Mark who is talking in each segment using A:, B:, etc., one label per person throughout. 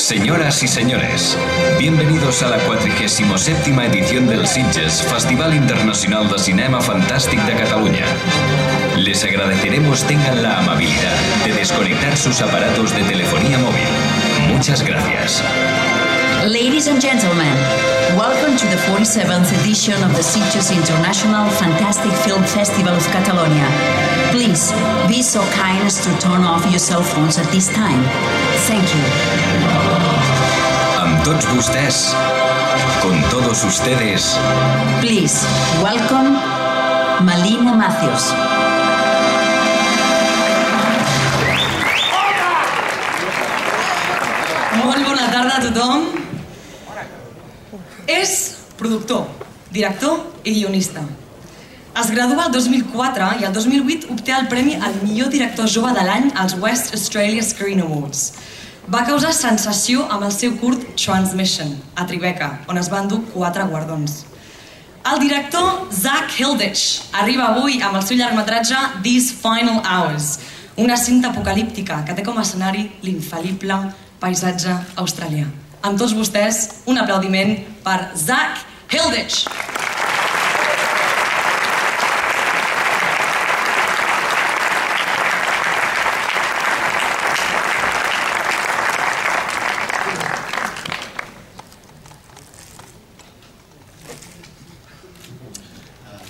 A: Señoras y señores, bienvenidos a la 47 edición del Sitges, Festival Internacional de Cinema Fantàstic de Cataluña. Les agradeceremos tengan la amabilidad de desconectar sus aparatos de telefonía móvil. Muchas gracias.
B: Ladies and gentlemen, welcome to the 47th edition of the Sitges International Fantastic Film Festival of Catalonia. Please be so kind as to turn off your cell phones at this time. Thank you.
A: Amb tots vostès, con todos ustedes,
B: Please welcome Malina Matthews.
C: Molt bona tarda a tothom. És productor, director i guionista. Es gradua el 2004 i el 2008 obté el premi al millor director jove de l'any als West Australia Screen Awards. Va causar sensació amb el seu curt Transmission, a Tribeca, on es van dur quatre guardons. El director Zach Hilditch arriba avui amb el seu llargmetratge These Final Hours, una cinta apocalíptica que té com a escenari l'infal·lible paisatge australià. Amb tots vostès, un aplaudiment per Zach Hilditch.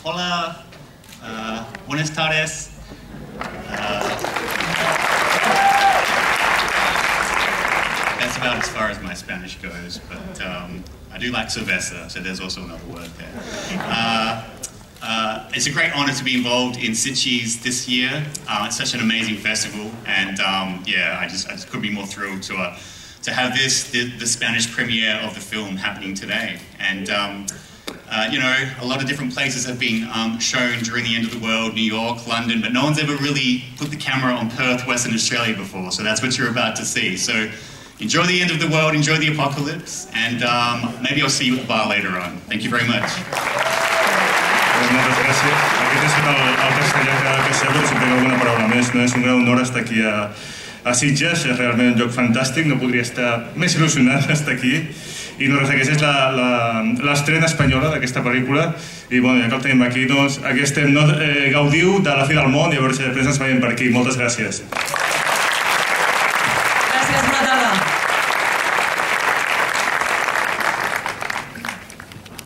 D: Hola, uh, buenas tardes. As far as my Spanish goes, but um, I do like cerveza, so there's also another word there. Uh, uh, it's a great honor to be involved in Sitges this year. Uh, it's such an amazing festival, and um, yeah, I just, I just couldn't be more thrilled to, uh, to have this, the, the Spanish premiere of the film happening today. And um, uh, you know, a lot of different places have been um, shown during the end of the world, New York, London, but no one's ever really put the camera on Perth, Western Australia before, so that's what you're about to see. So enjoy the end of the world, enjoy the apocalypse, and um, maybe I'll see you at the bar later on. Thank you very much.
E: Moltes gràcies. Aquest és el, el castellà que, que sembla, si tinc alguna paraula més. No? És un gran honor estar aquí a, a Sitges, és realment un lloc fantàstic, no podria estar més il·lusionat d'estar aquí. I no res, aquesta és l'estrena espanyola d'aquesta pel·lícula i bueno, ja que el tenim aquí, doncs aquí estem, no? eh, gaudiu de la fi del món i a veure si després ens veiem per aquí. Moltes gràcies.